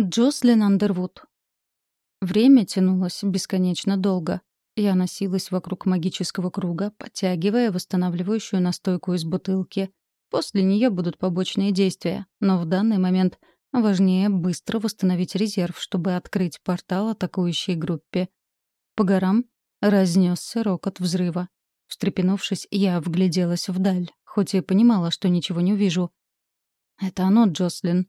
Джослин Андервуд. Время тянулось бесконечно долго. Я носилась вокруг магического круга, подтягивая восстанавливающую настойку из бутылки. После нее будут побочные действия, но в данный момент важнее быстро восстановить резерв, чтобы открыть портал атакующей группе. По горам разнесся рокот взрыва. Встрепенувшись, я вгляделась вдаль, хоть и понимала, что ничего не увижу. «Это оно, Джослин»,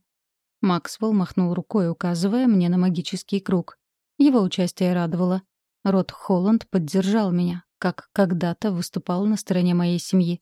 Максвелл махнул рукой, указывая мне на магический круг. Его участие радовало. Рот Холланд поддержал меня, как когда-то выступал на стороне моей семьи.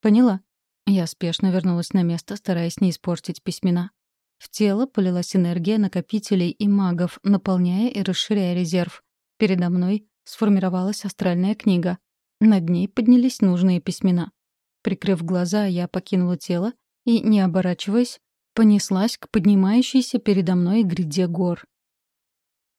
«Поняла». Я спешно вернулась на место, стараясь не испортить письмена. В тело полилась энергия накопителей и магов, наполняя и расширяя резерв. Передо мной сформировалась астральная книга. Над ней поднялись нужные письмена. Прикрыв глаза, я покинула тело и, не оборачиваясь, понеслась к поднимающейся передо мной гряде гор.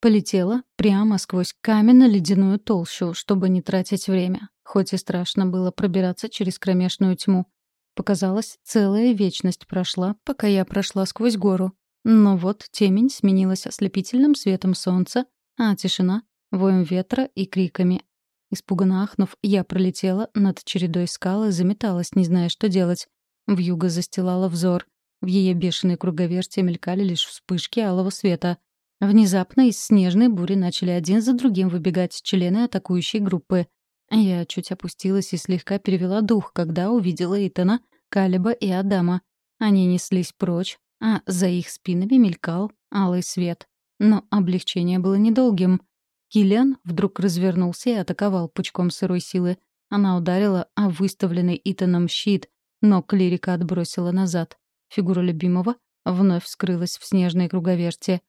Полетела прямо сквозь каменно-ледяную толщу, чтобы не тратить время, хоть и страшно было пробираться через кромешную тьму. Показалось, целая вечность прошла, пока я прошла сквозь гору. Но вот темень сменилась ослепительным светом солнца, а тишина — воем ветра и криками. Испуганно ахнув, я пролетела над чередой скал и заметалась, не зная, что делать. Вьюга застилала взор. В ее бешеной круговерте мелькали лишь вспышки алого света. Внезапно из снежной бури начали один за другим выбегать члены атакующей группы. Я чуть опустилась и слегка перевела дух, когда увидела Итана, Калиба и Адама. Они неслись прочь, а за их спинами мелькал алый свет. Но облегчение было недолгим. Киллиан вдруг развернулся и атаковал пучком сырой силы. Она ударила о выставленный Итаном щит, но клирика отбросила назад. Фигура любимого вновь скрылась в снежной круговерте.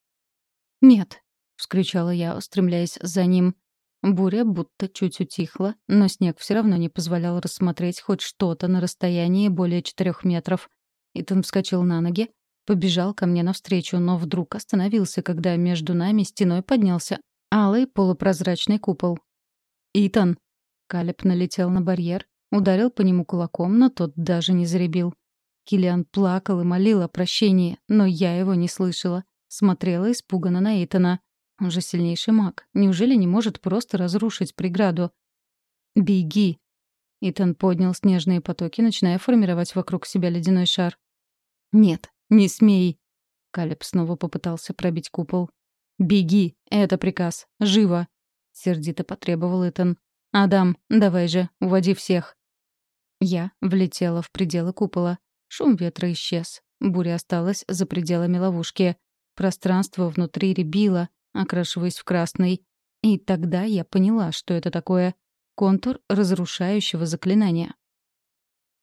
«Нет!» — вскричала я, устремляясь за ним. Буря будто чуть утихла, но снег все равно не позволял рассмотреть хоть что-то на расстоянии более четырех метров. Итан вскочил на ноги, побежал ко мне навстречу, но вдруг остановился, когда между нами стеной поднялся алый полупрозрачный купол. «Итан!» Калеб налетел на барьер, ударил по нему кулаком, но тот даже не заребил. Килиан плакал и молил о прощении, но я его не слышала. Смотрела испуганно на Итана. Он же сильнейший маг. Неужели не может просто разрушить преграду? «Беги!» Итан поднял снежные потоки, начиная формировать вокруг себя ледяной шар. «Нет, не смей!» Калеб снова попытался пробить купол. «Беги! Это приказ! Живо!» — сердито потребовал Итан. «Адам, давай же, уводи всех!» Я влетела в пределы купола. Шум ветра исчез. Буря осталась за пределами ловушки. Пространство внутри рябило, окрашиваясь в красный. И тогда я поняла, что это такое. Контур разрушающего заклинания.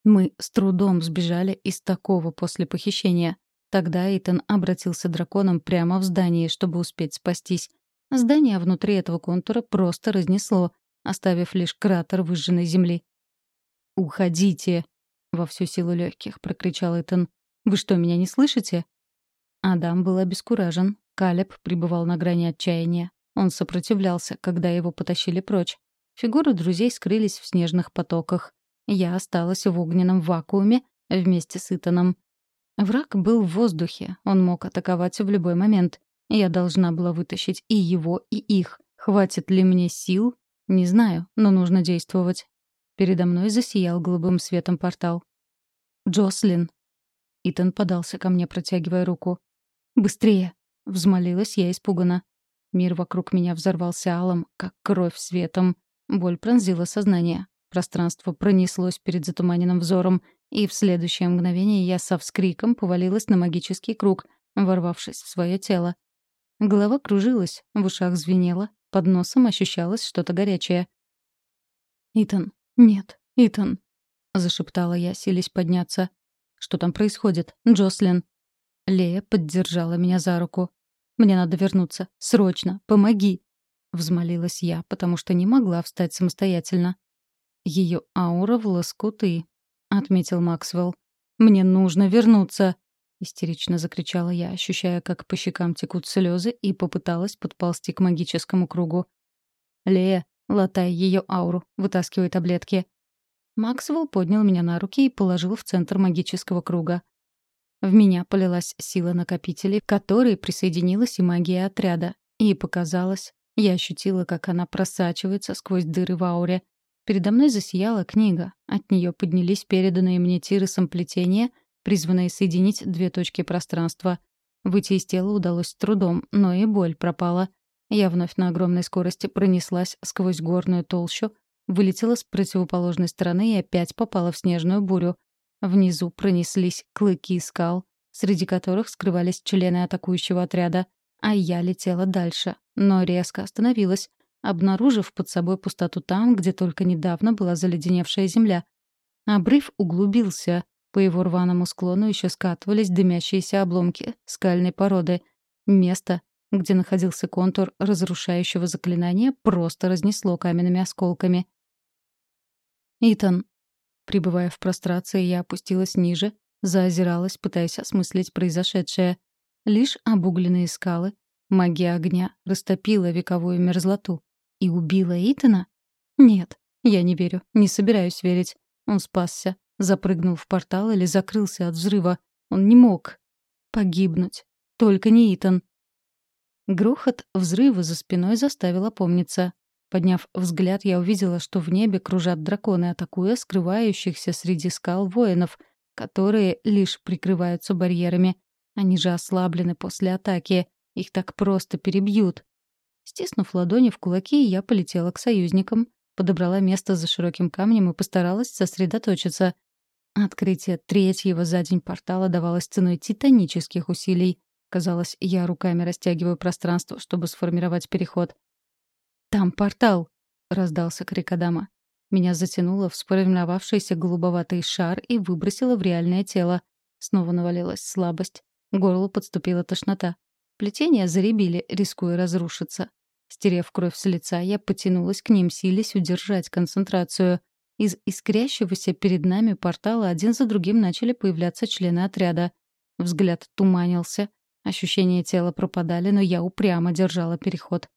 Мы с трудом сбежали из такого после похищения. Тогда Итан обратился драконом прямо в здание, чтобы успеть спастись. Здание внутри этого контура просто разнесло, оставив лишь кратер выжженной земли. «Уходите!» Во всю силу легких прокричал Итан. «Вы что, меня не слышите?» Адам был обескуражен. Калеб пребывал на грани отчаяния. Он сопротивлялся, когда его потащили прочь. Фигуры друзей скрылись в снежных потоках. Я осталась в огненном вакууме вместе с Итаном. Враг был в воздухе, он мог атаковать в любой момент. Я должна была вытащить и его, и их. Хватит ли мне сил? Не знаю, но нужно действовать. Передо мной засиял голубым светом портал. «Джослин!» Итан подался ко мне, протягивая руку. «Быстрее!» — взмолилась я испуганно. Мир вокруг меня взорвался алом, как кровь светом. Боль пронзила сознание. Пространство пронеслось перед затуманенным взором, и в следующее мгновение я со вскриком повалилась на магический круг, ворвавшись в свое тело. Голова кружилась, в ушах звенело, под носом ощущалось что-то горячее. «Итан, «Нет, Итан», — зашептала я, силясь подняться. «Что там происходит? Джослин?» Лея поддержала меня за руку. «Мне надо вернуться. Срочно. Помоги!» Взмолилась я, потому что не могла встать самостоятельно. Ее аура в лоскуты», — отметил Максвелл. «Мне нужно вернуться!» — истерично закричала я, ощущая, как по щекам текут слезы, и попыталась подползти к магическому кругу. «Лея, латая ее ауру, вытаскивая таблетки. Максвелл поднял меня на руки и положил в центр магического круга. В меня полилась сила накопителей, к которой присоединилась и магия отряда. И показалось, я ощутила, как она просачивается сквозь дыры в ауре. Передо мной засияла книга. От нее поднялись переданные мне тиросом плетения, призванные соединить две точки пространства. Выйти из тела удалось с трудом, но и боль пропала. Я вновь на огромной скорости пронеслась сквозь горную толщу, вылетела с противоположной стороны и опять попала в снежную бурю. Внизу пронеслись клыки скал, среди которых скрывались члены атакующего отряда, а я летела дальше, но резко остановилась, обнаружив под собой пустоту там, где только недавно была заледеневшая земля. Обрыв углубился, по его рваному склону еще скатывались дымящиеся обломки скальной породы. Место, где находился контур разрушающего заклинания, просто разнесло каменными осколками. «Итан». Прибывая в прострации, я опустилась ниже, заозиралась, пытаясь осмыслить произошедшее. Лишь обугленные скалы, магия огня растопила вековую мерзлоту. И убила Итана? Нет, я не верю, не собираюсь верить. Он спасся, запрыгнул в портал или закрылся от взрыва. Он не мог погибнуть. Только не Итан. Грохот взрыва за спиной заставил опомниться. Подняв взгляд, я увидела, что в небе кружат драконы, атакуя скрывающихся среди скал воинов, которые лишь прикрываются барьерами. Они же ослаблены после атаки. Их так просто перебьют. Стиснув ладони в кулаки, я полетела к союзникам, подобрала место за широким камнем и постаралась сосредоточиться. Открытие третьего за день портала давалось ценой титанических усилий. Казалось, я руками растягиваю пространство, чтобы сформировать переход. «Там портал!» — раздался крик Адама. Меня затянуло в сформировавшийся голубоватый шар и выбросило в реальное тело. Снова навалилась слабость. Горло подступила тошнота. Плетения заребили, рискуя разрушиться. Стерев кровь с лица, я потянулась к ним, силясь удержать концентрацию. Из искрящегося перед нами портала один за другим начали появляться члены отряда. Взгляд туманился. Ощущения тела пропадали, но я упрямо держала переход.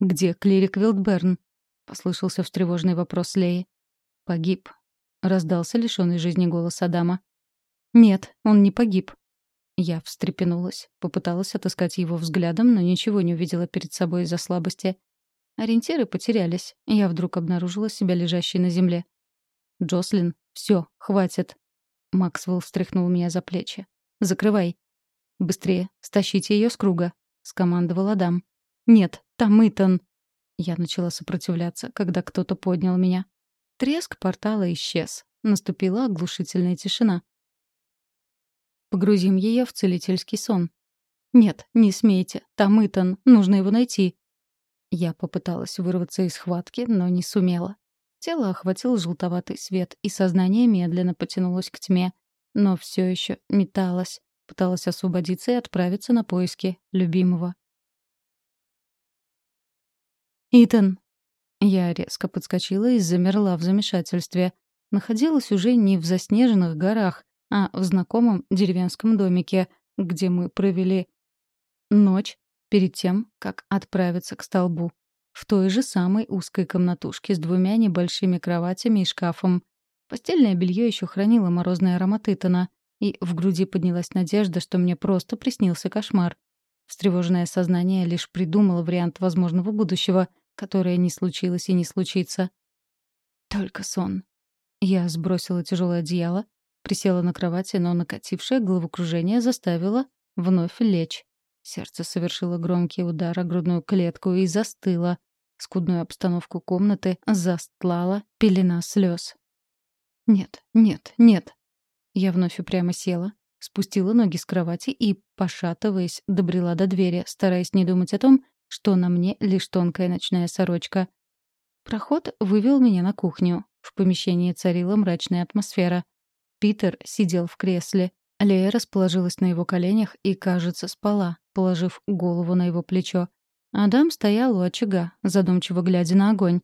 «Где клирик Вилдберн?» — послышался встревоженный вопрос Леи. «Погиб», — раздался лишённый жизни голос Адама. «Нет, он не погиб». Я встрепенулась, попыталась отыскать его взглядом, но ничего не увидела перед собой из-за слабости. Ориентиры потерялись. Я вдруг обнаружила себя лежащей на земле. «Джослин, всё, хватит». Максвелл встряхнул меня за плечи. «Закрывай». «Быстрее, стащите её с круга», — скомандовал Адам. «Нет, там Итан!» Я начала сопротивляться, когда кто-то поднял меня. Треск портала исчез. Наступила оглушительная тишина. Погрузим ее в целительский сон. «Нет, не смейте. Там Итан. Нужно его найти». Я попыталась вырваться из схватки, но не сумела. Тело охватил желтоватый свет, и сознание медленно потянулось к тьме. Но все еще металось, пыталась освободиться и отправиться на поиски любимого. «Итан!» Я резко подскочила и замерла в замешательстве. Находилась уже не в заснеженных горах, а в знакомом деревенском домике, где мы провели ночь перед тем, как отправиться к столбу. В той же самой узкой комнатушке с двумя небольшими кроватями и шкафом. Постельное белье еще хранило морозный аромат Итана, и в груди поднялась надежда, что мне просто приснился кошмар. Встревоженное сознание лишь придумало вариант возможного будущего — которое не случилось и не случится. Только сон. Я сбросила тяжелое одеяло, присела на кровати, но накатившее головокружение заставило вновь лечь. Сердце совершило громкий удар о грудную клетку и застыло. Скудную обстановку комнаты застлала пелена слез. «Нет, нет, нет». Я вновь упрямо села, спустила ноги с кровати и, пошатываясь, добрела до двери, стараясь не думать о том, что на мне лишь тонкая ночная сорочка. Проход вывел меня на кухню. В помещении царила мрачная атмосфера. Питер сидел в кресле. Лея расположилась на его коленях и, кажется, спала, положив голову на его плечо. Адам стоял у очага, задумчиво глядя на огонь.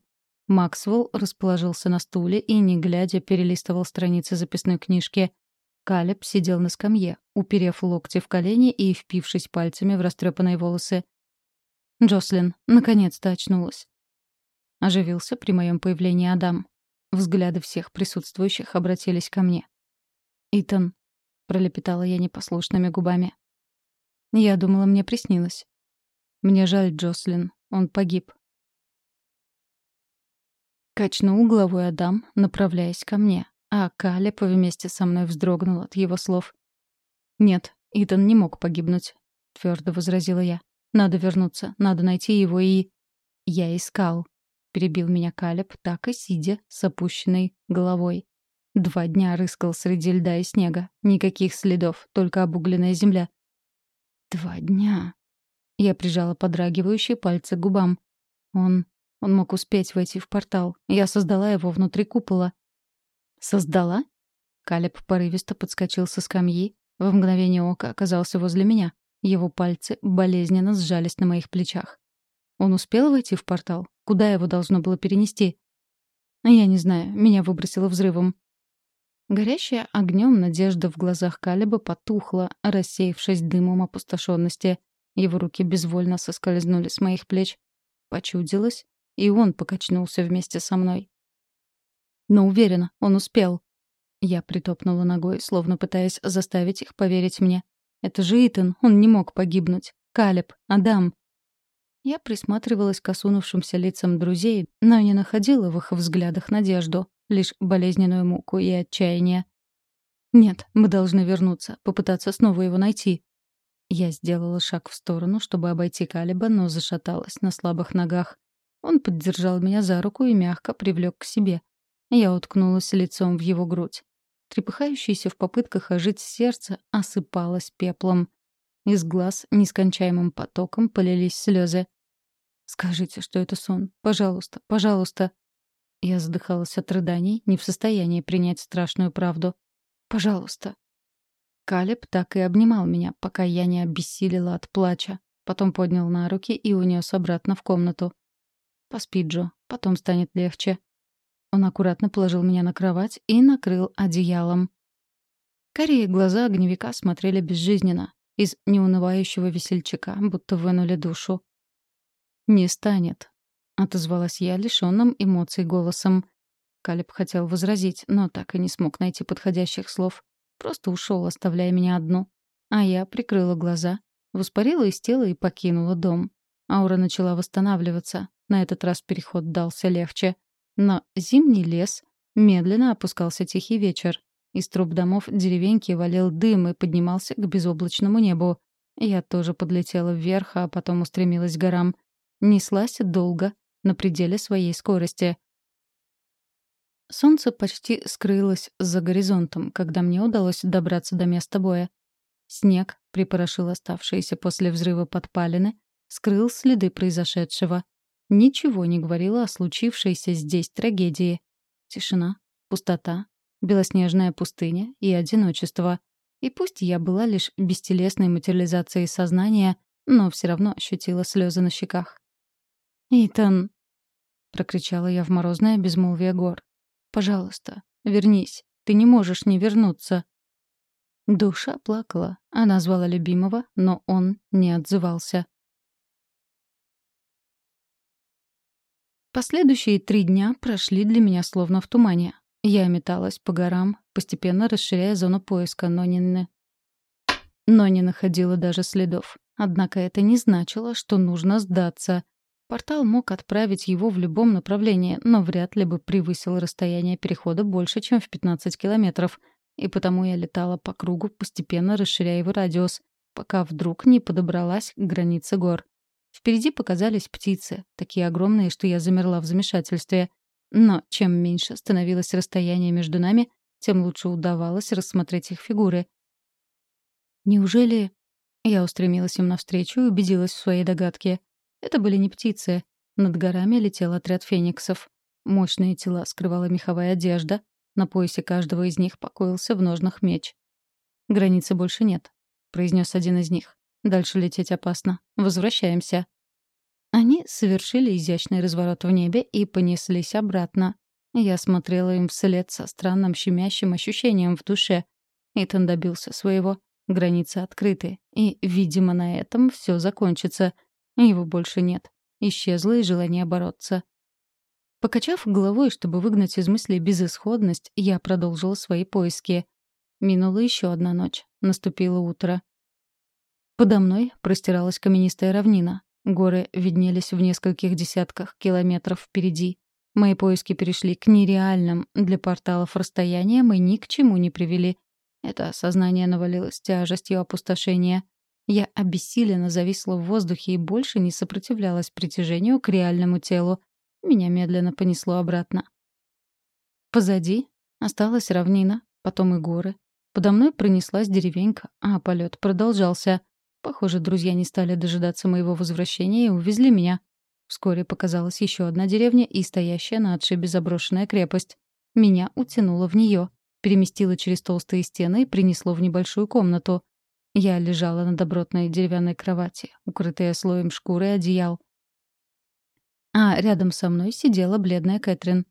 Максвелл расположился на стуле и, не глядя, перелистывал страницы записной книжки. Калеб сидел на скамье, уперев локти в колени и впившись пальцами в растрепанные волосы. Джослин наконец-то очнулась. Оживился при моем появлении Адам. Взгляды всех присутствующих обратились ко мне. «Итан». — пролепетала я непослушными губами. Я думала, мне приснилось. Мне жаль Джослин. Он погиб. Качнул головой Адам, направляясь ко мне, а Калеб вместе со мной вздрогнул от его слов. «Нет, Итан не мог погибнуть», — твердо возразила я. «Надо вернуться, надо найти его и...» «Я искал», — перебил меня Калеб, так и сидя с опущенной головой. Два дня рыскал среди льда и снега. Никаких следов, только обугленная земля. Два дня. Я прижала подрагивающие пальцы к губам. Он... он мог успеть войти в портал. Я создала его внутри купола. «Создала?» Калеб порывисто подскочил со скамьи, в мгновение ока оказался возле меня. Его пальцы болезненно сжались на моих плечах. Он успел войти в портал? Куда его должно было перенести? Я не знаю, меня выбросило взрывом. Горящая огнем надежда в глазах Калиба потухла, рассеявшись дымом опустошенности. Его руки безвольно соскользнули с моих плеч. Почудилось, и он покачнулся вместе со мной. Но уверена, он успел. Я притопнула ногой, словно пытаясь заставить их поверить мне. Это же Итан, он не мог погибнуть. Калеб, Адам. Я присматривалась к осунувшимся лицам друзей, но не находила в их взглядах надежду лишь болезненную муку и отчаяние. «Нет, мы должны вернуться, попытаться снова его найти». Я сделала шаг в сторону, чтобы обойти Калиба, но зашаталась на слабых ногах. Он поддержал меня за руку и мягко привлек к себе. Я уткнулась лицом в его грудь. Трепыхающееся в попытках ожить сердце осыпалось пеплом. Из глаз нескончаемым потоком полились слезы. «Скажите, что это сон. Пожалуйста, пожалуйста». Я задыхалась от рыданий, не в состоянии принять страшную правду. «Пожалуйста». Калеб так и обнимал меня, пока я не обессилила от плача. Потом поднял на руки и унес обратно в комнату. «Поспи, Джо, потом станет легче». Он аккуратно положил меня на кровать и накрыл одеялом. Карие глаза огневика смотрели безжизненно. Из неунывающего весельчака будто вынули душу. «Не станет», — отозвалась я лишённым эмоций голосом. Калиб хотел возразить, но так и не смог найти подходящих слов. Просто ушел, оставляя меня одну. А я прикрыла глаза, воспарила из тела и покинула дом. Аура начала восстанавливаться. На этот раз переход дался легче. Но зимний лес медленно опускался тихий вечер. Из труб домов деревеньки валил дым и поднимался к безоблачному небу. Я тоже подлетела вверх, а потом устремилась к горам. Неслась долго, на пределе своей скорости. Солнце почти скрылось за горизонтом, когда мне удалось добраться до места боя. Снег припорошил оставшиеся после взрыва подпалины, скрыл следы произошедшего. Ничего не говорило о случившейся здесь трагедии. Тишина, пустота, белоснежная пустыня и одиночество. И пусть я была лишь бестелесной материализацией сознания, но все равно ощутила слезы на щеках. «Итан!» — прокричала я в морозное безмолвие гор. «Пожалуйста, вернись. Ты не можешь не вернуться». Душа плакала. Она звала любимого, но он не отзывался. Последующие три дня прошли для меня словно в тумане. Я металась по горам, постепенно расширяя зону поиска, но не... Но не находила даже следов. Однако это не значило, что нужно сдаться. Портал мог отправить его в любом направлении, но вряд ли бы превысил расстояние перехода больше, чем в 15 километров. И потому я летала по кругу, постепенно расширяя его радиус, пока вдруг не подобралась к границе гор. Впереди показались птицы, такие огромные, что я замерла в замешательстве. Но чем меньше становилось расстояние между нами, тем лучше удавалось рассмотреть их фигуры. Неужели... Я устремилась им навстречу и убедилась в своей догадке. Это были не птицы. Над горами летел отряд фениксов. Мощные тела скрывала меховая одежда. На поясе каждого из них покоился в ножнах меч. «Границы больше нет», — произнес один из них. «Дальше лететь опасно. Возвращаемся». Они совершили изящный разворот в небе и понеслись обратно. Я смотрела им вслед со странным щемящим ощущением в душе. Итан добился своего. Границы открыты. И, видимо, на этом все закончится — его больше нет. Исчезло и желание бороться. Покачав головой, чтобы выгнать из мыслей безысходность, я продолжила свои поиски. Минула еще одна ночь. Наступило утро. Подо мной простиралась каменистая равнина. Горы виднелись в нескольких десятках километров впереди. Мои поиски перешли к нереальным для порталов расстояниям и ни к чему не привели. Это осознание навалилось тяжестью опустошения. Я обессиленно зависла в воздухе и больше не сопротивлялась притяжению к реальному телу. Меня медленно понесло обратно. Позади осталась равнина, потом и горы. Подо мной пронеслась деревенька, а полет продолжался. Похоже, друзья не стали дожидаться моего возвращения и увезли меня. Вскоре показалась еще одна деревня и стоящая на отшибе заброшенная крепость. Меня утянуло в нее, переместило через толстые стены и принесло в небольшую комнату. Я лежала на добротной деревянной кровати, укрытая слоем шкуры и одеял. А рядом со мной сидела бледная Кэтрин.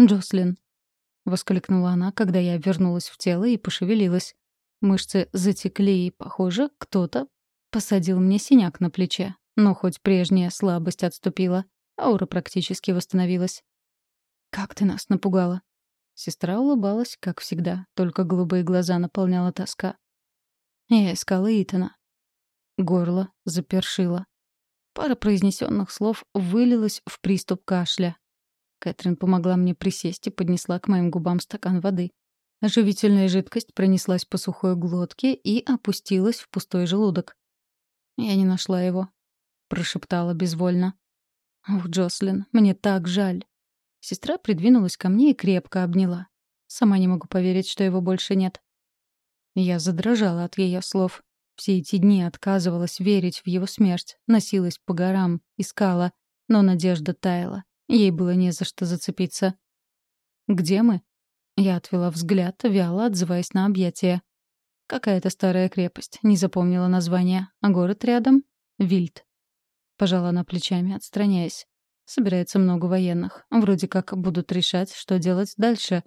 «Джослин», — воскликнула она, когда я вернулась в тело и пошевелилась. Мышцы затекли, и, похоже, кто-то посадил мне синяк на плече. Но хоть прежняя слабость отступила, аура практически восстановилась. «Как ты нас напугала!» Сестра улыбалась, как всегда, только голубые глаза наполняла тоска. Я искала Итана. Горло запершило. Пара произнесенных слов вылилась в приступ кашля. Кэтрин помогла мне присесть и поднесла к моим губам стакан воды. Оживительная жидкость пронеслась по сухой глотке и опустилась в пустой желудок. «Я не нашла его», — прошептала безвольно. «Ух, Джослин, мне так жаль». Сестра придвинулась ко мне и крепко обняла. Сама не могу поверить, что его больше нет. Я задрожала от ее слов. Все эти дни отказывалась верить в его смерть, носилась по горам, искала, но надежда таяла. Ей было не за что зацепиться. «Где мы?» Я отвела взгляд, вяло отзываясь на объятия. Какая-то старая крепость, не запомнила название, а город рядом — Вильд. Пожала она плечами, отстраняясь. Собирается много военных. Вроде как будут решать, что делать дальше.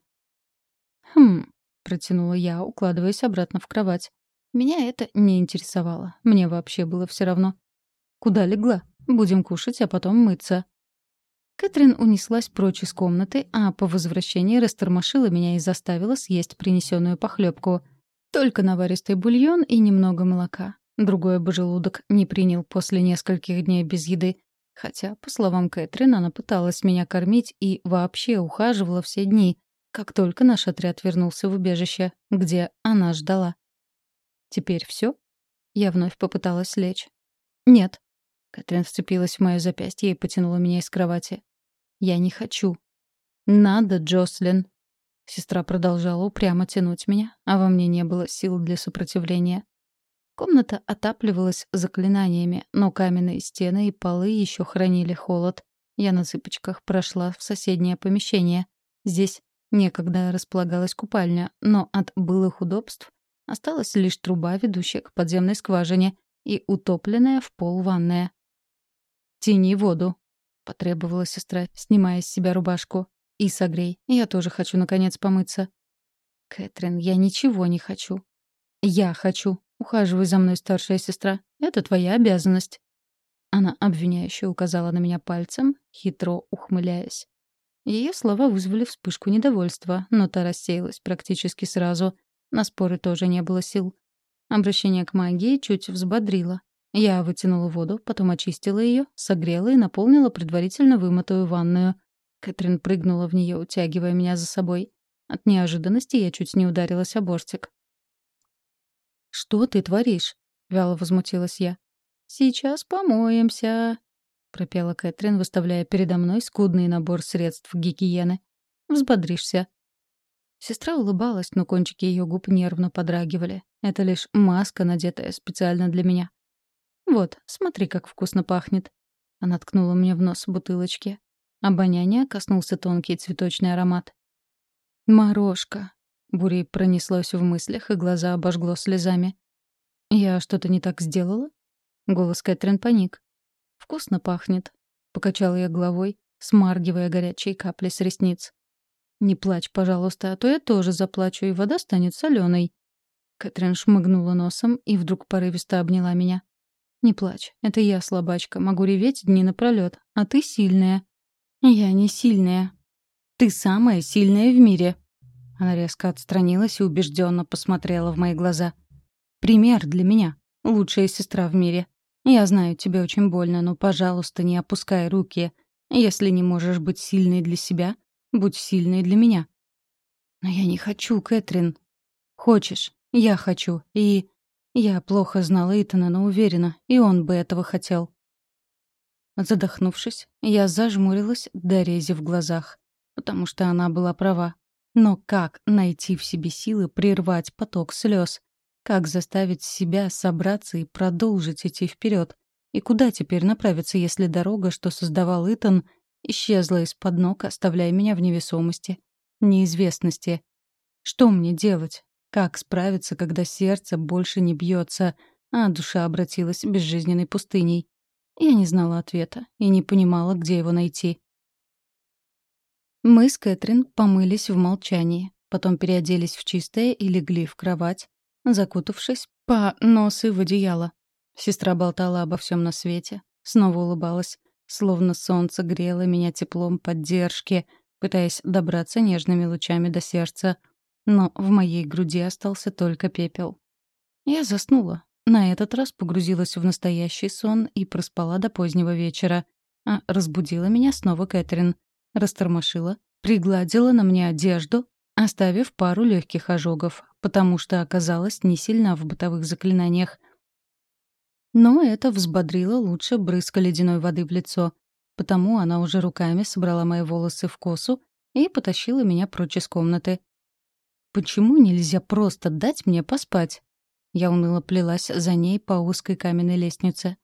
«Хм», — протянула я, укладываясь обратно в кровать. Меня это не интересовало. Мне вообще было все равно. «Куда легла? Будем кушать, а потом мыться». Кэтрин унеслась прочь из комнаты, а по возвращении растормошила меня и заставила съесть принесенную похлебку. Только наваристый бульон и немного молока. Другой бы желудок не принял после нескольких дней без еды. Хотя, по словам Кэтрин, она пыталась меня кормить и вообще ухаживала все дни, как только наш отряд вернулся в убежище, где она ждала. «Теперь все? Я вновь попыталась лечь. «Нет». Кэтрин вцепилась в моё запястье и потянула меня из кровати. Я не хочу. Надо, Джослин. Сестра продолжала упрямо тянуть меня, а во мне не было сил для сопротивления. Комната отапливалась заклинаниями, но каменные стены и полы еще хранили холод. Я на цыпочках прошла в соседнее помещение. Здесь некогда располагалась купальня, но от былых удобств осталась лишь труба, ведущая к подземной скважине, и утопленная в пол ванная. «Тяни воду», — потребовала сестра, снимая с себя рубашку. «И согрей. Я тоже хочу, наконец, помыться». «Кэтрин, я ничего не хочу». «Я хочу. Ухаживай за мной, старшая сестра. Это твоя обязанность». Она обвиняюще указала на меня пальцем, хитро ухмыляясь. Ее слова вызвали вспышку недовольства, но та рассеялась практически сразу. На споры тоже не было сил. Обращение к магии чуть взбодрило. Я вытянула воду, потом очистила ее, согрела и наполнила предварительно вымытую ванную. Кэтрин прыгнула в нее, утягивая меня за собой. От неожиданности я чуть не ударилась о бортик. «Что ты творишь?» — вяло возмутилась я. «Сейчас помоемся», — пропела Кэтрин, выставляя передо мной скудный набор средств гигиены. «Взбодришься». Сестра улыбалась, но кончики ее губ нервно подрагивали. Это лишь маска, надетая специально для меня. «Вот, смотри, как вкусно пахнет». Она ткнула мне в нос бутылочки. Обоняние коснулся тонкий цветочный аромат. «Морошка!» — бурей пронеслось в мыслях, и глаза обожгло слезами. «Я что-то не так сделала?» Голос Кэтрин паник. «Вкусно пахнет», — покачала я головой, смаргивая горячие капли с ресниц. «Не плачь, пожалуйста, а то я тоже заплачу, и вода станет соленой. Кэтрин шмыгнула носом и вдруг порывисто обняла меня. «Не плачь. Это я слабачка. Могу реветь дни напролёт. А ты сильная». «Я не сильная». «Ты самая сильная в мире». Она резко отстранилась и убежденно посмотрела в мои глаза. «Пример для меня. Лучшая сестра в мире. Я знаю, тебе очень больно, но, пожалуйста, не опускай руки. Если не можешь быть сильной для себя, будь сильной для меня». «Но я не хочу, Кэтрин». «Хочешь. Я хочу. И...» Я плохо знала Итана, но уверена, и он бы этого хотел. Задохнувшись, я зажмурилась до рези в глазах, потому что она была права. Но как найти в себе силы прервать поток слез? Как заставить себя собраться и продолжить идти вперед? И куда теперь направиться, если дорога, что создавал Итан, исчезла из-под ног, оставляя меня в невесомости, неизвестности? Что мне делать? Как справиться, когда сердце больше не бьется, а душа обратилась безжизненной пустыней? Я не знала ответа и не понимала, где его найти. Мы с Кэтрин помылись в молчании, потом переоделись в чистое и легли в кровать, закутавшись по носы в одеяло. Сестра болтала обо всем на свете, снова улыбалась, словно солнце грело меня теплом поддержки, пытаясь добраться нежными лучами до сердца. Но в моей груди остался только пепел. Я заснула, на этот раз погрузилась в настоящий сон и проспала до позднего вечера. А разбудила меня снова Кэтрин. Растормошила, пригладила на мне одежду, оставив пару легких ожогов, потому что оказалась не сильна в бытовых заклинаниях. Но это взбодрило лучше брызга ледяной воды в лицо. Потому она уже руками собрала мои волосы в косу и потащила меня прочь из комнаты. «Почему нельзя просто дать мне поспать?» Я уныло плелась за ней по узкой каменной лестнице.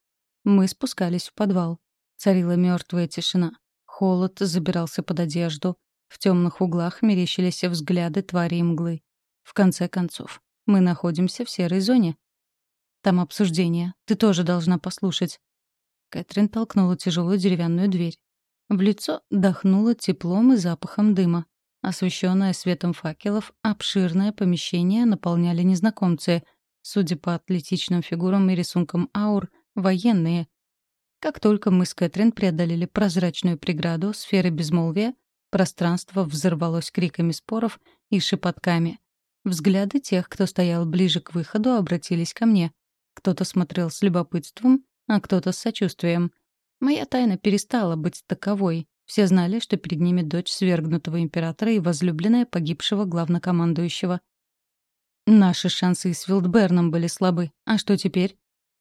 Мы спускались в подвал. Царила мертвая тишина. Холод забирался под одежду. В темных углах мерещились взгляды твари и мглы. В конце концов, мы находимся в серой зоне. Там обсуждение. Ты тоже должна послушать. Кэтрин толкнула тяжелую деревянную дверь. В лицо дохнуло теплом и запахом дыма. Освещенное светом факелов, обширное помещение наполняли незнакомцы — Судя по атлетичным фигурам и рисункам аур, военные. Как только мы с Кэтрин преодолели прозрачную преграду сферы безмолвия, пространство взорвалось криками споров и шепотками. Взгляды тех, кто стоял ближе к выходу, обратились ко мне. Кто-то смотрел с любопытством, а кто-то с сочувствием. Моя тайна перестала быть таковой. Все знали, что перед ними дочь свергнутого императора и возлюбленная погибшего главнокомандующего. Наши шансы с Вилдберном были слабы. А что теперь?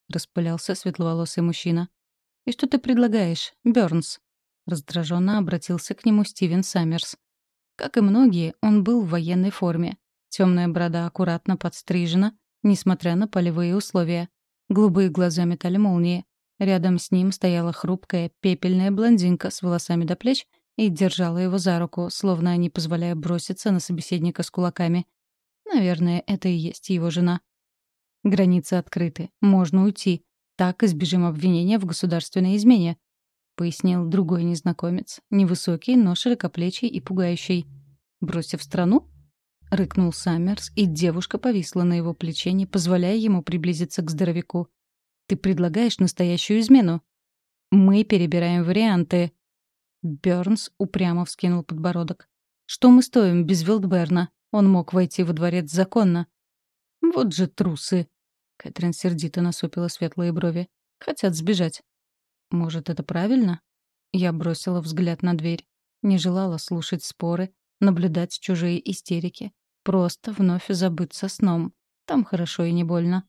Распылялся светловолосый мужчина. И что ты предлагаешь, Бёрнс? Раздраженно обратился к нему Стивен Саммерс. Как и многие, он был в военной форме. Темная борода аккуратно подстрижена, несмотря на полевые условия. Голубые глаза метали молнии. Рядом с ним стояла хрупкая, пепельная блондинка с волосами до плеч и держала его за руку, словно не позволяя броситься на собеседника с кулаками. Наверное, это и есть его жена. Границы открыты. Можно уйти. Так избежим обвинения в государственной измене», — пояснил другой незнакомец, невысокий, но широкоплечий и пугающий. «Бросив страну?» — рыкнул Саммерс, и девушка повисла на его плече, не позволяя ему приблизиться к здоровяку. «Ты предлагаешь настоящую измену?» «Мы перебираем варианты». Бёрнс упрямо вскинул подбородок. «Что мы стоим без Вилдберна?» Он мог войти во дворец законно. «Вот же трусы!» Кэтрин сердито насупила светлые брови. «Хотят сбежать». «Может, это правильно?» Я бросила взгляд на дверь. Не желала слушать споры, наблюдать чужие истерики. Просто вновь забыться сном. Там хорошо и не больно.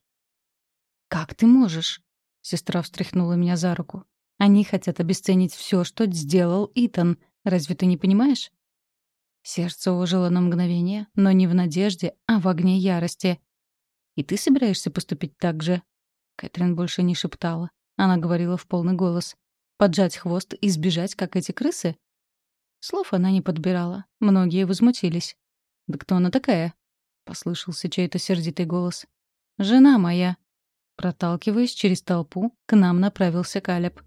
«Как ты можешь?» Сестра встряхнула меня за руку. «Они хотят обесценить все, что сделал Итан. Разве ты не понимаешь?» Сердце ожило на мгновение, но не в надежде, а в огне ярости. «И ты собираешься поступить так же?» Кэтрин больше не шептала. Она говорила в полный голос. «Поджать хвост и сбежать, как эти крысы?» Слов она не подбирала. Многие возмутились. «Да кто она такая?» — послышался чей-то сердитый голос. «Жена моя». Проталкиваясь через толпу, к нам направился Калеб.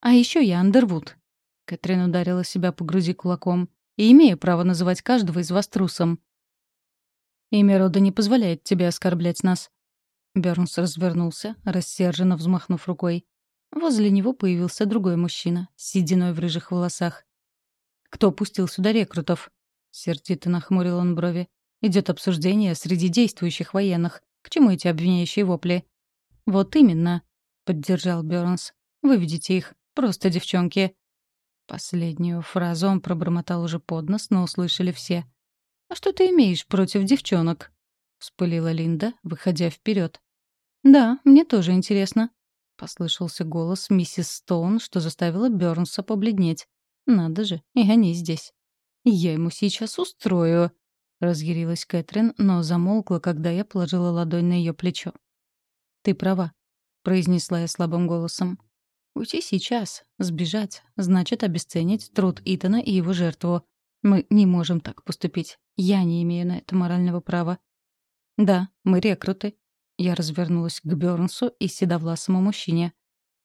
«А еще я Андервуд». Кэтрин ударила себя по груди кулаком и имею право называть каждого из вас трусом. Имя рода не позволяет тебе оскорблять нас». Бёрнс развернулся, рассерженно взмахнув рукой. Возле него появился другой мужчина, с сединой в рыжих волосах. «Кто пустил сюда рекрутов?» Сердито нахмурил он брови. Идет обсуждение среди действующих военных. К чему эти обвиняющие вопли? «Вот именно», — поддержал Бёрнс. «Выведите их. Просто девчонки». Последнюю фразу он пробормотал уже под нос, но услышали все. «А что ты имеешь против девчонок?» — вспылила Линда, выходя вперед. «Да, мне тоже интересно», — послышался голос миссис Стоун, что заставило Бёрнса побледнеть. «Надо же, и они здесь». «Я ему сейчас устрою», — разъярилась Кэтрин, но замолкла, когда я положила ладонь на ее плечо. «Ты права», — произнесла я слабым голосом. «Уйти сейчас, сбежать, значит обесценить труд Итана и его жертву. Мы не можем так поступить. Я не имею на это морального права». «Да, мы рекруты». Я развернулась к Бёрнсу и седовласому мужчине.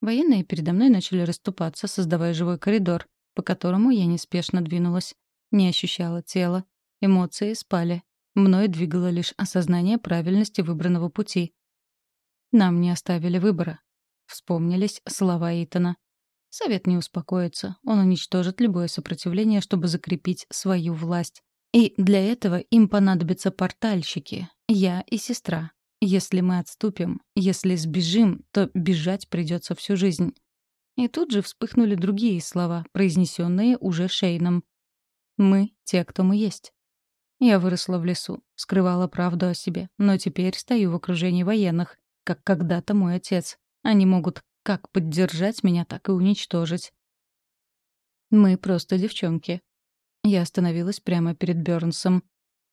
Военные передо мной начали расступаться, создавая живой коридор, по которому я неспешно двинулась. Не ощущала тела. Эмоции спали. Мною двигало лишь осознание правильности выбранного пути. Нам не оставили выбора. Вспомнились слова Итана. Совет не успокоится. Он уничтожит любое сопротивление, чтобы закрепить свою власть. И для этого им понадобятся портальщики. Я и сестра. Если мы отступим, если сбежим, то бежать придется всю жизнь. И тут же вспыхнули другие слова, произнесенные уже Шейном. Мы — те, кто мы есть. Я выросла в лесу, скрывала правду о себе, но теперь стою в окружении военных, как когда-то мой отец. Они могут как поддержать меня, так и уничтожить. Мы просто девчонки. Я остановилась прямо перед Бёрнсом.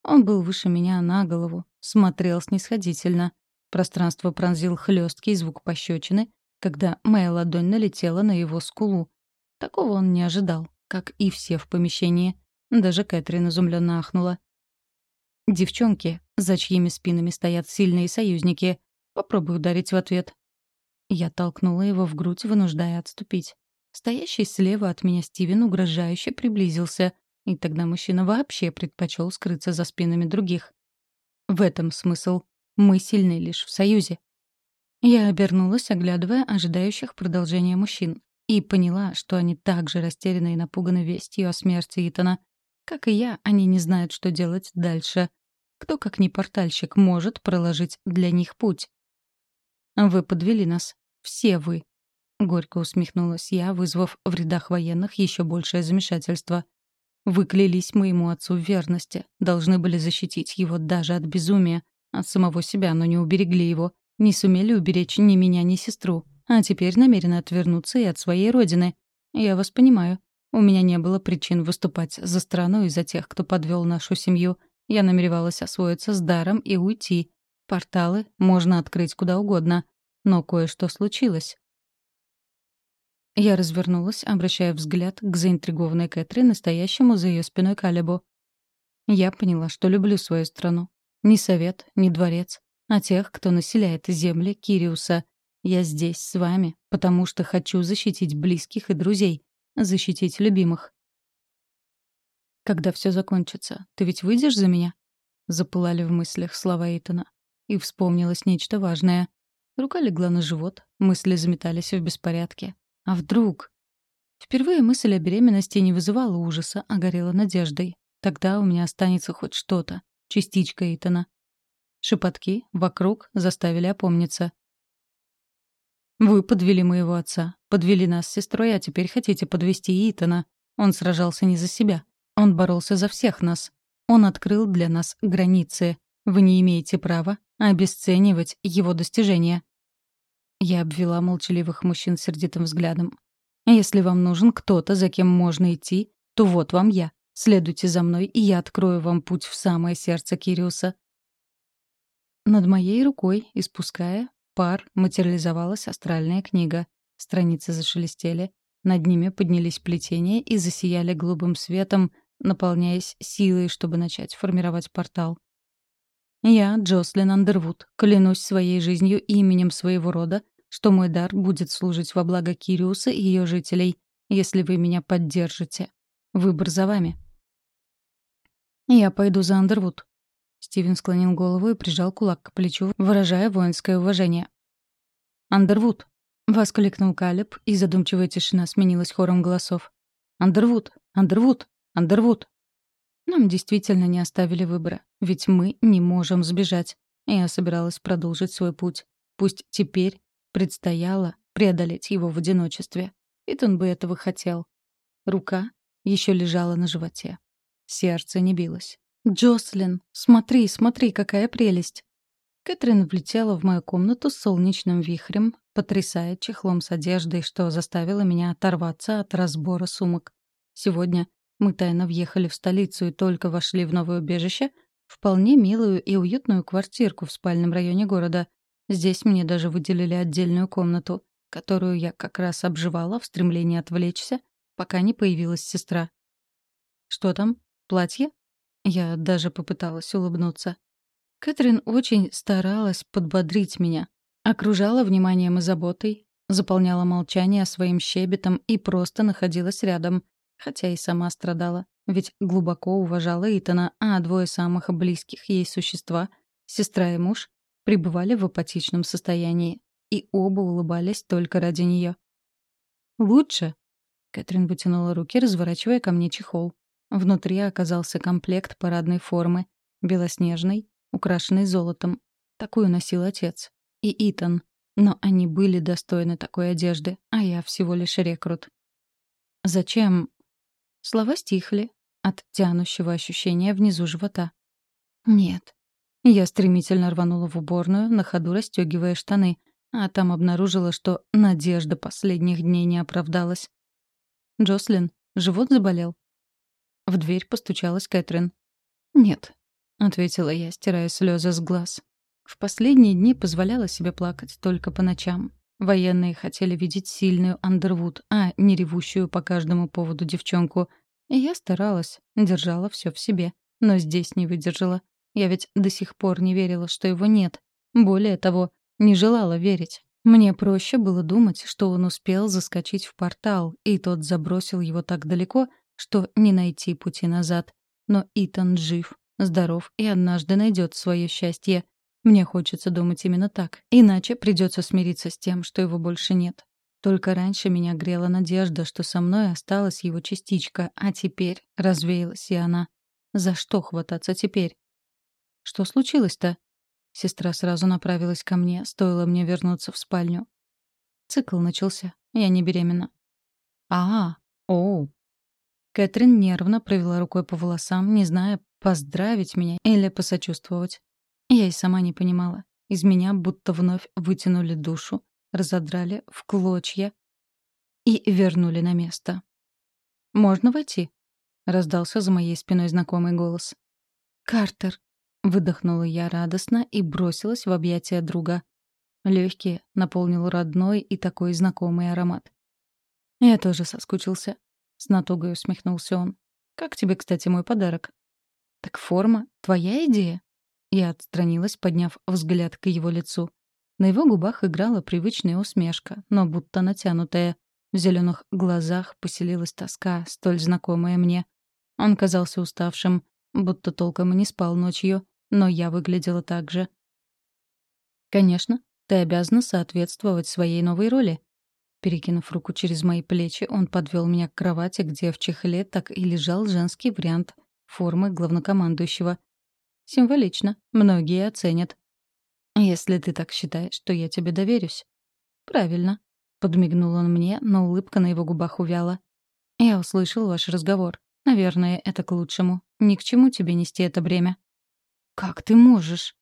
Он был выше меня на голову, смотрел снисходительно. Пространство пронзил хлесткий звук пощечины, когда моя ладонь налетела на его скулу. Такого он не ожидал, как и все в помещении. Даже Кэтрин изумленно ахнула. «Девчонки, за чьими спинами стоят сильные союзники. Попробуй ударить в ответ». Я толкнула его в грудь, вынуждая отступить. Стоящий слева от меня Стивен угрожающе приблизился, и тогда мужчина вообще предпочел скрыться за спинами других. В этом смысл. Мы сильны лишь в союзе. Я обернулась, оглядывая ожидающих продолжения мужчин, и поняла, что они также растеряны и напуганы вестью о смерти Итана. Как и я, они не знают, что делать дальше. Кто, как ни портальщик, может проложить для них путь? «Вы подвели нас. Все вы». Горько усмехнулась я, вызвав в рядах военных еще большее замешательство. «Вы клялись моему отцу в верности, должны были защитить его даже от безумия, от самого себя, но не уберегли его, не сумели уберечь ни меня, ни сестру, а теперь намерены отвернуться и от своей родины. Я вас понимаю. У меня не было причин выступать за страну и за тех, кто подвел нашу семью. Я намеревалась освоиться с даром и уйти. Порталы можно открыть куда угодно. Но кое-что случилось. Я развернулась, обращая взгляд к заинтригованной Кэтри, настоящему за ее спиной Калибу. Я поняла, что люблю свою страну. Ни совет, ни дворец, а тех, кто населяет земли Кириуса. Я здесь с вами, потому что хочу защитить близких и друзей, защитить любимых. «Когда все закончится, ты ведь выйдешь за меня?» Запылали в мыслях слова Итана. И вспомнилось нечто важное. Рука легла на живот, мысли заметались в беспорядке. А вдруг? Впервые мысль о беременности не вызывала ужаса, а горела надеждой. Тогда у меня останется хоть что-то, частичка Итана. Шепотки вокруг заставили опомниться. Вы подвели моего отца, подвели нас с сестрой, а теперь хотите подвести Итана. Он сражался не за себя. Он боролся за всех нас. Он открыл для нас границы. Вы не имеете права обесценивать его достижения. Я обвела молчаливых мужчин сердитым взглядом. Если вам нужен кто-то, за кем можно идти, то вот вам я. Следуйте за мной, и я открою вам путь в самое сердце Кириуса. Над моей рукой, испуская пар материализовалась астральная книга. Страницы зашелестели. Над ними поднялись плетения и засияли голубым светом, наполняясь силой, чтобы начать формировать портал. Я, Джослин Андервуд, клянусь своей жизнью и именем своего рода, что мой дар будет служить во благо Кириуса и ее жителей, если вы меня поддержите. Выбор за вами. Я пойду за Андервуд, Стивен склонил голову и прижал кулак к плечу, выражая воинское уважение. «Андервуд!» — воскликнул Калеб, и задумчивая тишина сменилась хором голосов. «Андервуд! Андервуд! Андервуд!» Нам действительно не оставили выбора, ведь мы не можем сбежать. Я собиралась продолжить свой путь. Пусть теперь предстояло преодолеть его в одиночестве. Итан бы этого хотел. Рука еще лежала на животе. Сердце не билось. «Джослин, смотри, смотри, какая прелесть!» Кэтрин влетела в мою комнату с солнечным вихрем, потрясая чехлом с одеждой, что заставило меня оторваться от разбора сумок. Сегодня мы тайно въехали в столицу и только вошли в новое убежище, вполне милую и уютную квартирку в спальном районе города. Здесь мне даже выделили отдельную комнату, которую я как раз обживала в стремлении отвлечься, пока не появилась сестра. «Что там? Платье?» Я даже попыталась улыбнуться. Кэтрин очень старалась подбодрить меня, окружала вниманием и заботой, заполняла молчание своим щебетом и просто находилась рядом, хотя и сама страдала, ведь глубоко уважала Итана, а двое самых близких ей существа, сестра и муж, пребывали в апатичном состоянии, и оба улыбались только ради нее. «Лучше?» — Кэтрин вытянула руки, разворачивая ко мне чехол. Внутри оказался комплект парадной формы, белоснежный, украшенный золотом. Такую носил отец. И Итан. Но они были достойны такой одежды, а я всего лишь рекрут. «Зачем?» Слова стихли от тянущего ощущения внизу живота. «Нет». Я стремительно рванула в уборную, на ходу расстегивая штаны, а там обнаружила, что надежда последних дней не оправдалась. «Джослин, живот заболел?» В дверь постучалась Кэтрин. «Нет», — ответила я, стирая слезы с глаз. В последние дни позволяла себе плакать только по ночам. Военные хотели видеть сильную Андервуд, а не ревущую по каждому поводу девчонку. И я старалась, держала все в себе. Но здесь не выдержала. Я ведь до сих пор не верила, что его нет. Более того, не желала верить. Мне проще было думать, что он успел заскочить в портал, и тот забросил его так далеко, что не найти пути назад. Но Итан жив, здоров и однажды найдет свое счастье. Мне хочется думать именно так. Иначе придется смириться с тем, что его больше нет. Только раньше меня грела надежда, что со мной осталась его частичка, а теперь развеялась и она. За что хвататься теперь? Что случилось-то? Сестра сразу направилась ко мне, стоило мне вернуться в спальню. Цикл начался. Я не беременна. А, оу, Кэтрин нервно провела рукой по волосам, не зная, поздравить меня или посочувствовать. Я и сама не понимала. Из меня будто вновь вытянули душу, разодрали в клочья и вернули на место. «Можно войти?» — раздался за моей спиной знакомый голос. «Картер!» — выдохнула я радостно и бросилась в объятия друга. Легкие наполнил родной и такой знакомый аромат. Я тоже соскучился. С натугой усмехнулся он. «Как тебе, кстати, мой подарок?» «Так форма — твоя идея?» Я отстранилась, подняв взгляд к его лицу. На его губах играла привычная усмешка, но будто натянутая. В зеленых глазах поселилась тоска, столь знакомая мне. Он казался уставшим, будто толком и не спал ночью, но я выглядела так же. «Конечно, ты обязана соответствовать своей новой роли», Перекинув руку через мои плечи, он подвел меня к кровати, где в чехле так и лежал женский вариант формы главнокомандующего. Символично. Многие оценят. «Если ты так считаешь, то я тебе доверюсь». «Правильно», — подмигнул он мне, но улыбка на его губах увяла. «Я услышал ваш разговор. Наверное, это к лучшему. Ни к чему тебе нести это бремя». «Как ты можешь?»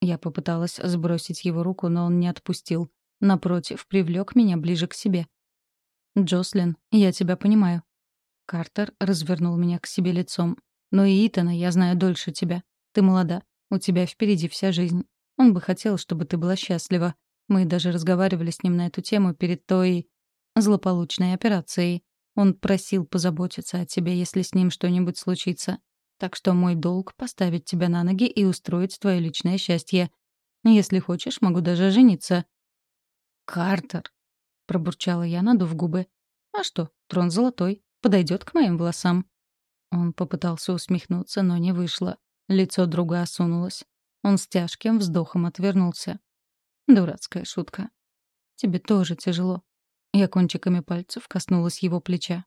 Я попыталась сбросить его руку, но он не отпустил. Напротив, привлек меня ближе к себе. «Джослин, я тебя понимаю». Картер развернул меня к себе лицом. «Но и Итана я знаю дольше тебя. Ты молода. У тебя впереди вся жизнь. Он бы хотел, чтобы ты была счастлива. Мы даже разговаривали с ним на эту тему перед той... злополучной операцией. Он просил позаботиться о тебе, если с ним что-нибудь случится. Так что мой долг — поставить тебя на ноги и устроить твое личное счастье. Если хочешь, могу даже жениться. «Картер!» — пробурчала я, надув губы. «А что, трон золотой, подойдет к моим волосам». Он попытался усмехнуться, но не вышло. Лицо друга осунулось. Он с тяжким вздохом отвернулся. Дурацкая шутка. «Тебе тоже тяжело». Я кончиками пальцев коснулась его плеча.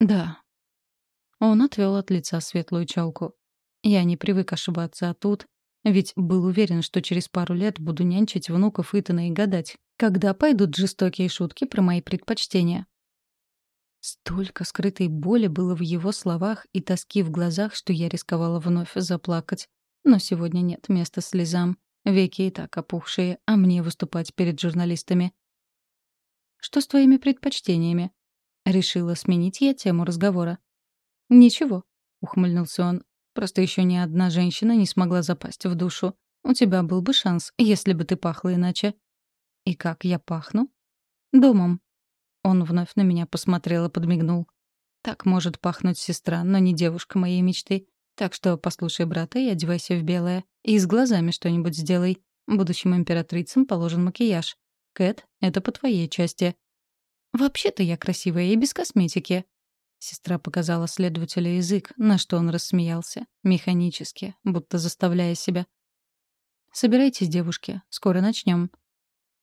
«Да». Он отвел от лица светлую челку. Я не привык ошибаться, а тут... Ведь был уверен, что через пару лет буду нянчить внуков Итана и гадать, когда пойдут жестокие шутки про мои предпочтения. Столько скрытой боли было в его словах и тоски в глазах, что я рисковала вновь заплакать. Но сегодня нет места слезам. Веки и так опухшие, а мне выступать перед журналистами. «Что с твоими предпочтениями?» Решила сменить я тему разговора. «Ничего», — ухмыльнулся он. «Просто еще ни одна женщина не смогла запасть в душу. У тебя был бы шанс, если бы ты пахла иначе». «И как я пахну?» «Домом». Он вновь на меня посмотрел и подмигнул. «Так может пахнуть сестра, но не девушка моей мечты. Так что послушай брата и одевайся в белое. И с глазами что-нибудь сделай. Будущим императрицам положен макияж. Кэт, это по твоей части. Вообще-то я красивая и без косметики. Сестра показала следователю язык, на что он рассмеялся. Механически, будто заставляя себя. «Собирайтесь, девушки, скоро начнем.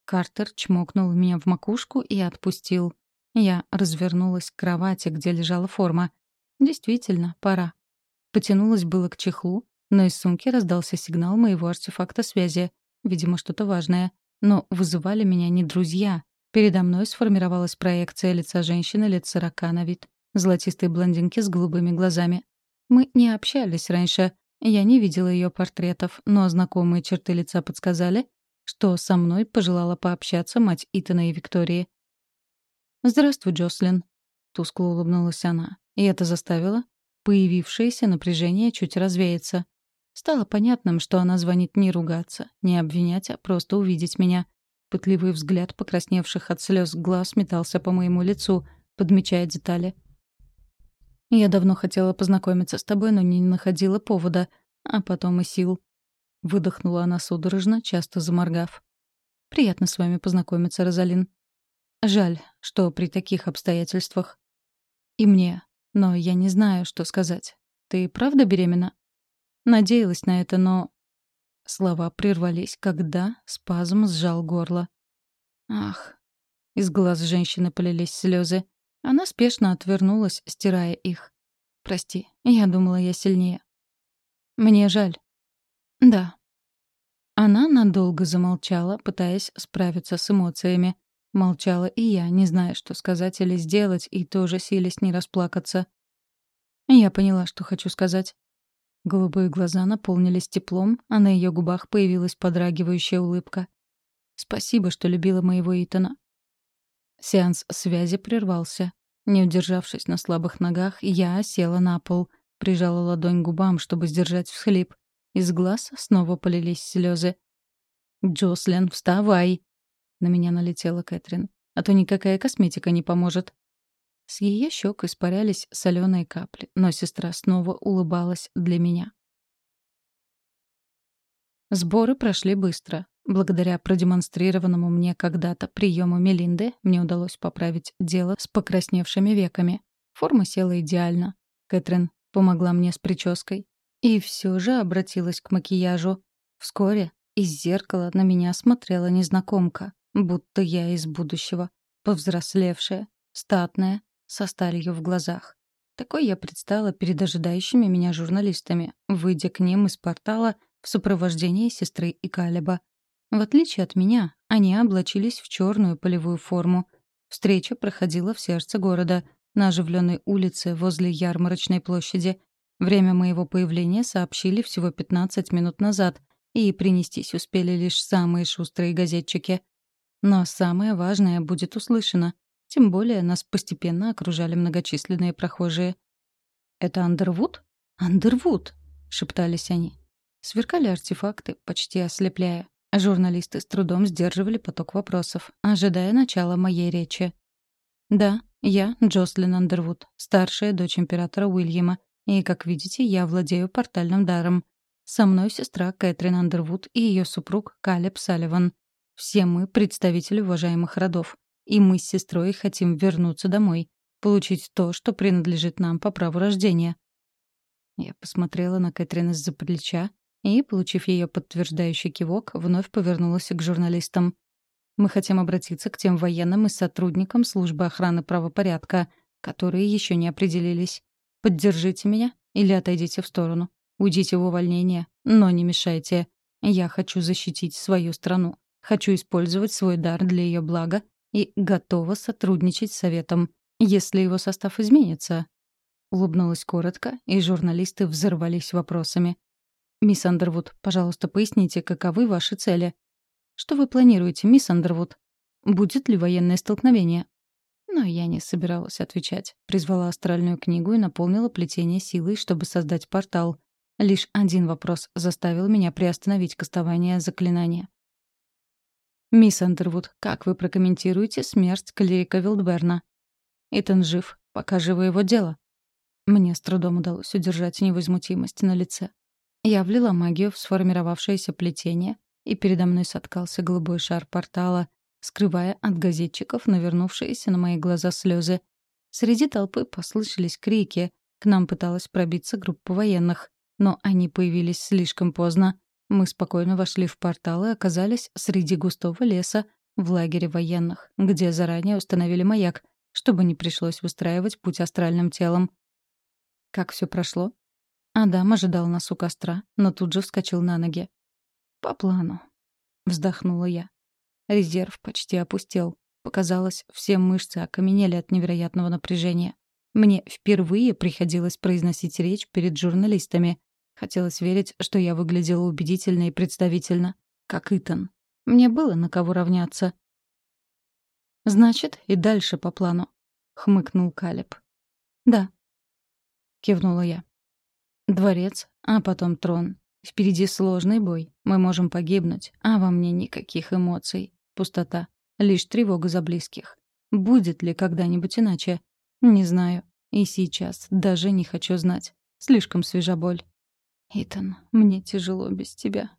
Картер чмокнул меня в макушку и отпустил. Я развернулась к кровати, где лежала форма. Действительно, пора. Потянулась было к чехлу, но из сумки раздался сигнал моего артефакта связи. Видимо, что-то важное. Но вызывали меня не друзья. Передо мной сформировалась проекция лица женщины лет сорока на вид. Золотистой блондинки с голубыми глазами. Мы не общались раньше. Я не видела ее портретов, но знакомые черты лица подсказали, что со мной пожелала пообщаться мать Итана и Виктории. «Здравствуй, Джослин», — тускло улыбнулась она. И это заставило Появившееся напряжение чуть развеется. Стало понятным, что она звонит не ругаться, не обвинять, а просто увидеть меня. Пытливый взгляд покрасневших от слез глаз метался по моему лицу, подмечая детали. «Я давно хотела познакомиться с тобой, но не находила повода, а потом и сил». Выдохнула она судорожно, часто заморгав. «Приятно с вами познакомиться, Розалин. Жаль, что при таких обстоятельствах. И мне но я не знаю, что сказать. Ты правда беременна? Надеялась на это, но... Слова прервались, когда спазм сжал горло. Ах. Из глаз женщины полились слезы. Она спешно отвернулась, стирая их. Прости, я думала, я сильнее. Мне жаль. Да. Она надолго замолчала, пытаясь справиться с эмоциями. Молчала и я, не зная, что сказать или сделать, и тоже силясь не расплакаться. Я поняла, что хочу сказать. Голубые глаза наполнились теплом, а на ее губах появилась подрагивающая улыбка. «Спасибо, что любила моего Итана». Сеанс связи прервался. Не удержавшись на слабых ногах, я села на пол, прижала ладонь к губам, чтобы сдержать всхлип. Из глаз снова полились слезы. «Джослин, вставай!» На меня налетела Кэтрин. «А то никакая косметика не поможет». С ее щек испарялись соленые капли, но сестра снова улыбалась для меня. Сборы прошли быстро. Благодаря продемонстрированному мне когда-то приему Мелинды мне удалось поправить дело с покрасневшими веками. Форма села идеально. Кэтрин помогла мне с прической. И все же обратилась к макияжу. Вскоре из зеркала на меня смотрела незнакомка будто я из будущего, повзрослевшая, статная, со сталью в глазах. Такой я предстала перед ожидающими меня журналистами, выйдя к ним из портала в сопровождении сестры и Калеба. В отличие от меня, они облачились в черную полевую форму. Встреча проходила в сердце города, на оживленной улице возле ярмарочной площади. Время моего появления сообщили всего 15 минут назад, и принестись успели лишь самые шустрые газетчики. Но самое важное будет услышано. Тем более нас постепенно окружали многочисленные прохожие. «Это Андервуд?» «Андервуд!» — шептались они. Сверкали артефакты, почти ослепляя. Журналисты с трудом сдерживали поток вопросов, ожидая начала моей речи. «Да, я Джослин Андервуд, старшая дочь императора Уильяма, и, как видите, я владею портальным даром. Со мной сестра Кэтрин Андервуд и ее супруг Калеб Салливан. Все мы представители уважаемых родов. И мы с сестрой хотим вернуться домой, получить то, что принадлежит нам по праву рождения. Я посмотрела на Кэтрин из-за плеча и, получив ее подтверждающий кивок, вновь повернулась к журналистам. Мы хотим обратиться к тем военным и сотрудникам службы охраны правопорядка, которые еще не определились. Поддержите меня или отойдите в сторону. Уйдите в увольнение, но не мешайте. Я хочу защитить свою страну. Хочу использовать свой дар для ее блага и готова сотрудничать с Советом, если его состав изменится». Улыбнулась коротко, и журналисты взорвались вопросами. «Мисс Андервуд, пожалуйста, поясните, каковы ваши цели?» «Что вы планируете, мисс Андервуд? Будет ли военное столкновение?» Но я не собиралась отвечать. Призвала астральную книгу и наполнила плетение силой, чтобы создать портал. Лишь один вопрос заставил меня приостановить кастование заклинания. «Мисс Андервуд, как вы прокомментируете смерть клирика Вилдберна?» «Итан жив. Пока живо его дело». Мне с трудом удалось удержать невозмутимость на лице. Я влила магию в сформировавшееся плетение, и передо мной соткался голубой шар портала, скрывая от газетчиков навернувшиеся на мои глаза слезы. Среди толпы послышались крики. К нам пыталась пробиться группа военных. Но они появились слишком поздно. Мы спокойно вошли в портал и оказались среди густого леса в лагере военных, где заранее установили маяк, чтобы не пришлось выстраивать путь астральным телом. Как все прошло? Адам ожидал нас у костра, но тут же вскочил на ноги. «По плану», — вздохнула я. Резерв почти опустел. Показалось, все мышцы окаменели от невероятного напряжения. Мне впервые приходилось произносить речь перед журналистами. Хотелось верить, что я выглядела убедительно и представительно, как Итан. Мне было на кого равняться. «Значит, и дальше по плану», — хмыкнул Калеб. «Да», — кивнула я. «Дворец, а потом трон. Впереди сложный бой. Мы можем погибнуть, а во мне никаких эмоций. Пустота. Лишь тревога за близких. Будет ли когда-нибудь иначе? Не знаю. И сейчас даже не хочу знать. Слишком свежа боль. Итан, мне тяжело без тебя.